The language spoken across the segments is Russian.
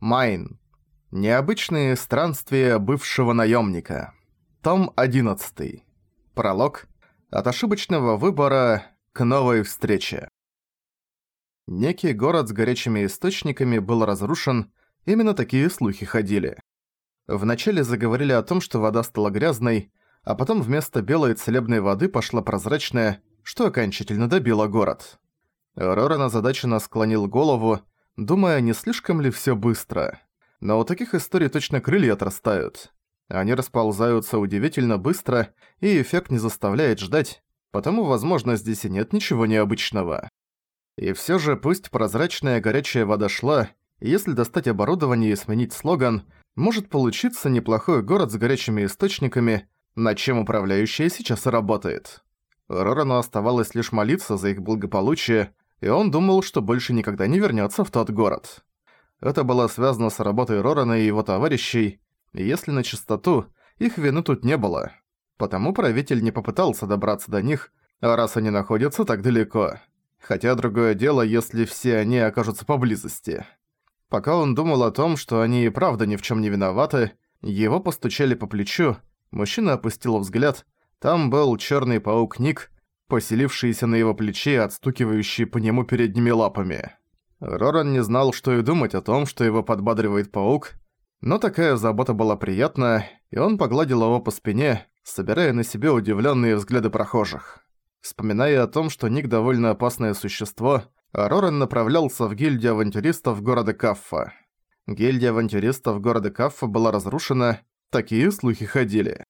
Майн. Необычные странствия бывшего наемника. Том 11. Пролог. От ошибочного выбора к новой встрече. Некий город с горячими источниками был разрушен, именно такие слухи ходили. Вначале заговорили о том, что вода стала грязной, а потом вместо белой целебной воды пошла прозрачная, что окончательно добило город. Роран озадаченно склонил голову, думая, не слишком ли всё быстро. Но у таких историй точно крылья отрастают. Они расползаются удивительно быстро, и эффект не заставляет ждать, потому, возможно, здесь и нет ничего необычного. И всё же пусть прозрачная горячая вода шла, если достать оборудование и сменить слоган, может получиться неплохой город с горячими источниками, над чем управляющая сейчас и работает. Рорану оставалось лишь молиться за их благополучие, и он думал, что больше никогда не вернется в тот город. Это было связано с работой Рорана и его товарищей, и если на чистоту, их вины тут не было. Потому правитель не попытался добраться до них, а раз они находятся так далеко. Хотя другое дело, если все они окажутся поблизости. Пока он думал о том, что они и правда ни в чем не виноваты, его постучали по плечу, мужчина опустил взгляд, там был черный паук Ник, поселившийся на его плече и отстукивающий по нему передними лапами. Роран не знал, что и думать о том, что его подбадривает паук, но такая забота была приятна, и он погладил его по спине, собирая на себе удивленные взгляды прохожих. Вспоминая о том, что Ник довольно опасное существо, Роран направлялся в гильдию авантюристов города Каффа. Гильдия авантюристов города Каффа была разрушена, такие слухи ходили.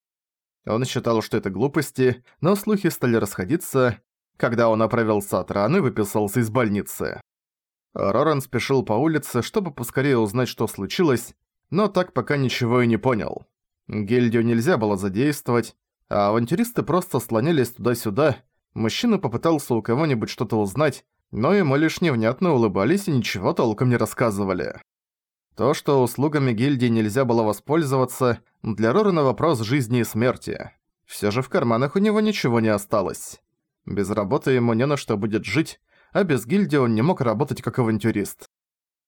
Он считал, что это глупости, но слухи стали расходиться, когда он оправился от раны и выписался из больницы. Роран спешил по улице, чтобы поскорее узнать, что случилось, но так пока ничего и не понял. Гильдию нельзя было задействовать, а авантюристы просто слонялись туда-сюда. Мужчина попытался у кого-нибудь что-то узнать, но ему лишь невнятно улыбались и ничего толком не рассказывали. То, что услугами гильдии нельзя было воспользоваться, для Рорана вопрос жизни и смерти. Всё же в карманах у него ничего не осталось. Без работы ему не на что будет жить, а без гильдии он не мог работать как авантюрист.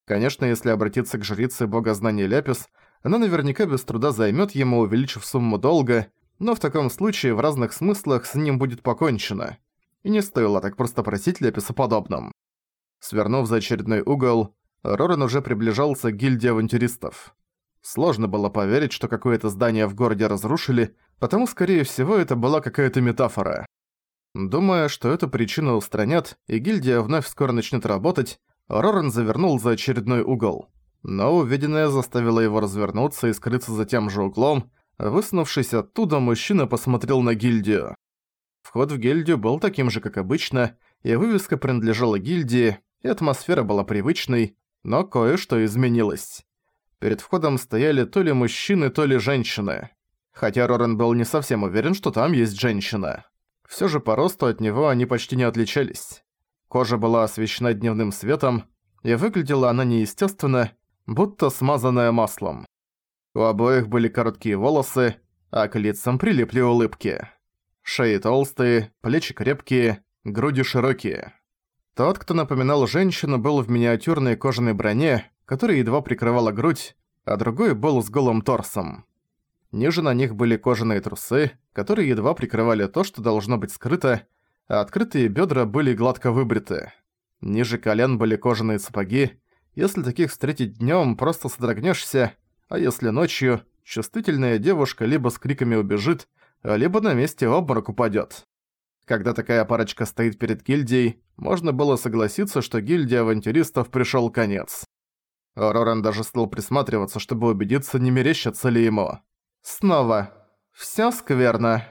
Конечно, если обратиться к жрице бога знаний Ляпис, она наверняка без труда займёт ему, увеличив сумму долга, но в таком случае в разных смыслах с ним будет покончено. И не стоило так просто просить Ляпис о подобном. Свернув за очередной угол, Роран уже приближался к гильдии авантюристов. Сложно было поверить, что какое-то здание в городе разрушили, потому, скорее всего, это была какая-то метафора. Думая, что эту причину устранят, и гильдия вновь скоро начнет работать, Роран завернул за очередной угол. Но увиденное заставило его развернуться и скрыться за тем же углом. Высунувшись оттуда, мужчина посмотрел на гильдию. Вход в гильдию был таким же, как обычно, и вывеска принадлежала гильдии, и атмосфера была привычной, но кое-что изменилось. Перед входом стояли то ли мужчины, то ли женщины. Хотя Рорен был не совсем уверен, что там есть женщина. Всё же по росту от него они почти не отличались. Кожа была освещена дневным светом, и выглядела она неестественно, будто смазанная маслом. У обоих были короткие волосы, а к лицам прилипли улыбки. Шеи толстые, плечи крепкие, груди широкие. Тот, кто напоминал женщину, был в миниатюрной кожаной броне, которая едва прикрывала грудь, а другой был с голым торсом. Ниже на них были кожаные трусы, которые едва прикрывали то, что должно быть скрыто, а открытые бедра были гладко выбриты. Ниже колен были кожаные сапоги. Если таких встретить днем, просто содрогнешься, а если ночью, чувствительная девушка либо с криками убежит, либо на месте обморок упадет. Когда такая парочка стоит перед гильдией, можно было согласиться, что гильдии авантюристов пришёл конец. Роран даже стал присматриваться, чтобы убедиться, не мерещится ли ему. Снова. «Всё скверно».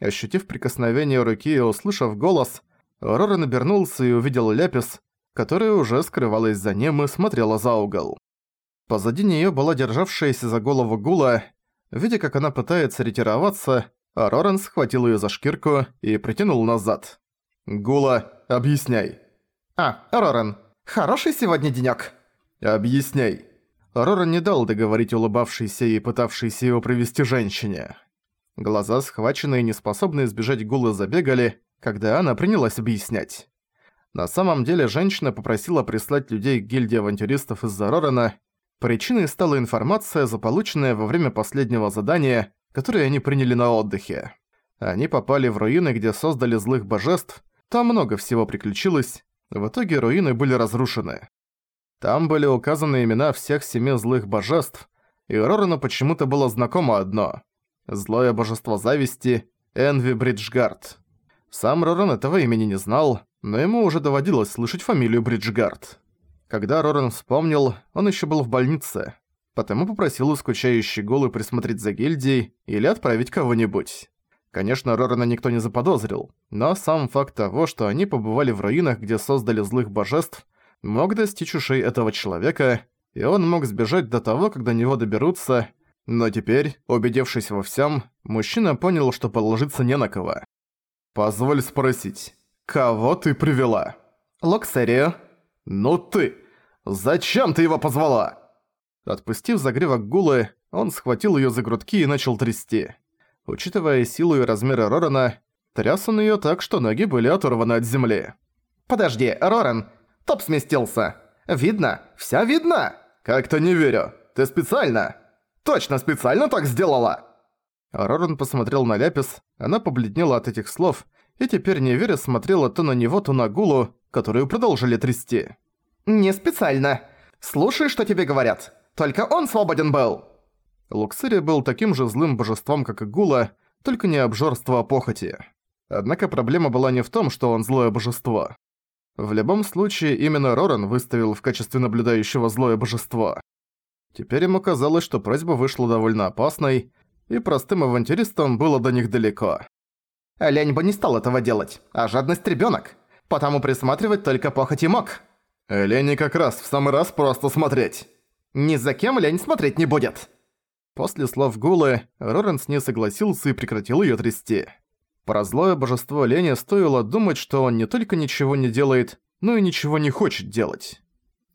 Ощутив прикосновение руки и услышав голос, Роран обернулся и увидел Ляпис, которая уже скрывалась за ним и смотрела за угол. Позади неё была державшаяся за голову Гула. Видя, как она пытается ретироваться, Роран схватил её за шкирку и притянул назад. «Гула, объясняй». «А, Роран, хороший сегодня денёк». «Объясняй». Роран не дал договорить улыбавшейся и пытавшейся его привести женщине. Глаза, схваченные и неспособные избежать Гулы, забегали, когда она принялась объяснять. На самом деле женщина попросила прислать людей к гильдии авантюристов из-за Рорана. Причиной стала информация, заполученная во время последнего задания, которое они приняли на отдыхе. Они попали в руины, где создали злых божеств, там много всего приключилось, в итоге руины были разрушены. Там были указаны имена всех семи злых божеств, и Рорану почему-то было знакомо одно – злое божество зависти Энви Бриджгард. Сам Роран этого имени не знал, но ему уже доводилось слышать фамилию Бриджгард. Когда Роран вспомнил, он еще был в больнице, потому попросил у скучающей Голы присмотреть за гильдией или отправить кого-нибудь. Конечно, Рорана никто не заподозрил, но сам факт того, что они побывали в руинах, где создали злых божеств, мог достичь ушей этого человека, и он мог сбежать до того, когда до него доберутся, но теперь, убедившись во всем, мужчина понял, что положиться не на кого. «Позволь спросить, кого ты привела?» «Локсерию». «Ну ты! Зачем ты его позвала?» Отпустив загривок Гулы, он схватил её за грудки и начал трясти. Учитывая силу и размеры Рорана, тряс он её так, что ноги были оторваны от земли. «Подожди, Роран, топ сместился. Видно, вся видно!» «Как-то не верю. Ты специально?» «Точно специально так сделала!» Роран посмотрел на Ляпис, она побледнела от этих слов, и теперь не веря смотрела то на него, то на Гулу, которую продолжили трясти. «Не специально. Слушай, что тебе говорят. Только он свободен был!» Луксири был таким же злым божеством, как и Гула, только не обжорство, а похоти. Однако проблема была не в том, что он злое божество. В любом случае, именно Роран выставил в качестве наблюдающего злое божество. Теперь ему казалось, что просьба вышла довольно опасной, и простым авантюристам было до них далеко. Лень бы не стал этого делать, а жадность ребёнок. Потому присматривать только похоть и мог. Лени как раз в самый раз просто смотреть. Ни за кем лень смотреть не будет. После слов Гулы, Роренс не согласился и прекратил её трясти. Про злое божество лени стоило думать, что он не только ничего не делает, но и ничего не хочет делать.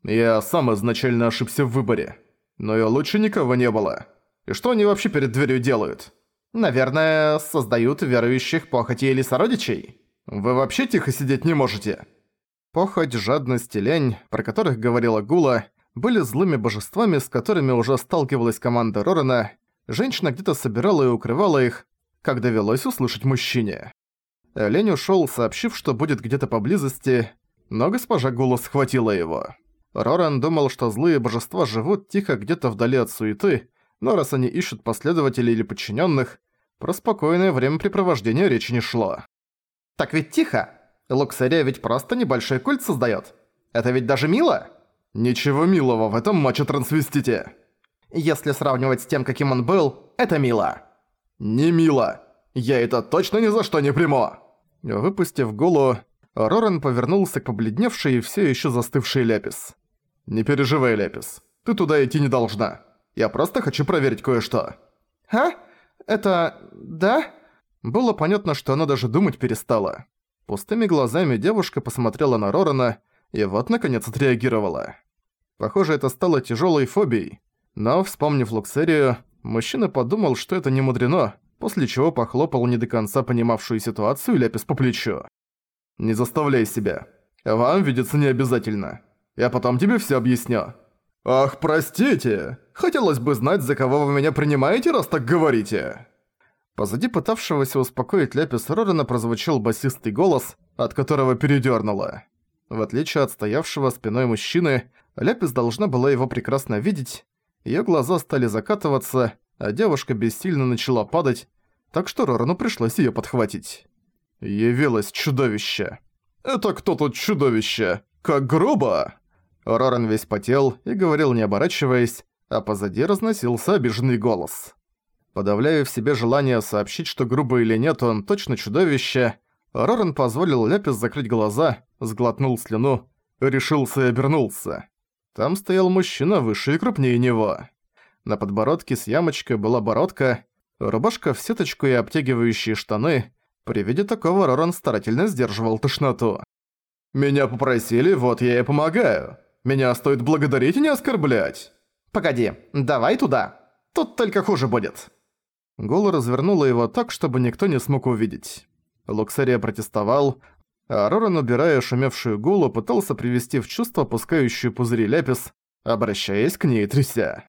Я сам изначально ошибся в выборе. Но и лучше никого не было. И что они вообще перед дверью делают? Наверное, создают верующих похоти или сородичей. Вы вообще тихо сидеть не можете? Похоть, жадность и лень, про которых говорила Гула, были злыми божествами, с которыми уже сталкивалась команда Рорена. Женщина где-то собирала и укрывала их, как довелось услышать мужчине. Лень ушёл, сообщив, что будет где-то поблизости, но госпожа Гула схватила его. Роран думал, что злые божества живут тихо где-то вдали от суеты, но раз они ищут последователей или подчиненных, про спокойное времяпрепровождение речи не шло. «Так ведь тихо! Луксерия ведь просто небольшой культ создаёт. Это ведь даже мило!» «Ничего милого в этом матче-трансвестите!» «Если сравнивать с тем, каким он был, это мило!» «Не мило! Я это точно ни за что не приму!» Выпустив голову, Роран повернулся к побледневшей и всё ещё застывшей Ляпис. «Не переживай, Ляпис. Ты туда идти не должна. Я просто хочу проверить кое-что». «А? Это... да?» Было понятно, что она даже думать перестала. Пустыми глазами девушка посмотрела на Рорана и вот наконец отреагировала. Похоже, это стало тяжёлой фобией. Но, вспомнив Луксерию, Мужчина подумал, что это не мудрено, после чего похлопал не до конца понимавшую ситуацию Ляпис по плечу. «Не заставляй себя. Вам видеться не обязательно. Я потом тебе всё объясню». «Ах, простите! Хотелось бы знать, за кого вы меня принимаете, раз так говорите!» Позади пытавшегося успокоить Ляпис Рорена прозвучал басистый голос, от которого передёрнуло. В отличие от стоявшего спиной мужчины, Ляпис должна была его прекрасно видеть, Её глаза стали закатываться, а девушка бессильно начала падать, так что Рорану пришлось её подхватить. Явилось чудовище. «Это кто тут чудовище? Как грубо!» Роран весь потел и говорил не оборачиваясь, а позади разносился обиженный голос. Подавляя в себе желание сообщить, что грубо или нет, он точно чудовище, Роран позволил Ляпис закрыть глаза, сглотнул слюну, решился и обернулся. Там стоял мужчина выше и крупнее него. На подбородке с ямочкой была бородка, рубашка в сеточку и обтягивающие штаны. При виде такого Роран старательно сдерживал тошноту. «Меня попросили, вот я и помогаю. Меня стоит благодарить и не оскорблять». «Погоди, давай туда. Тут только хуже будет». Гула развернула его так, чтобы никто не смог увидеть. Луксария протестовал, а Роран, убирая шумевшую гулу, пытался привести в чувство пускающую пузыри Ляпис, обращаясь к ней тряся.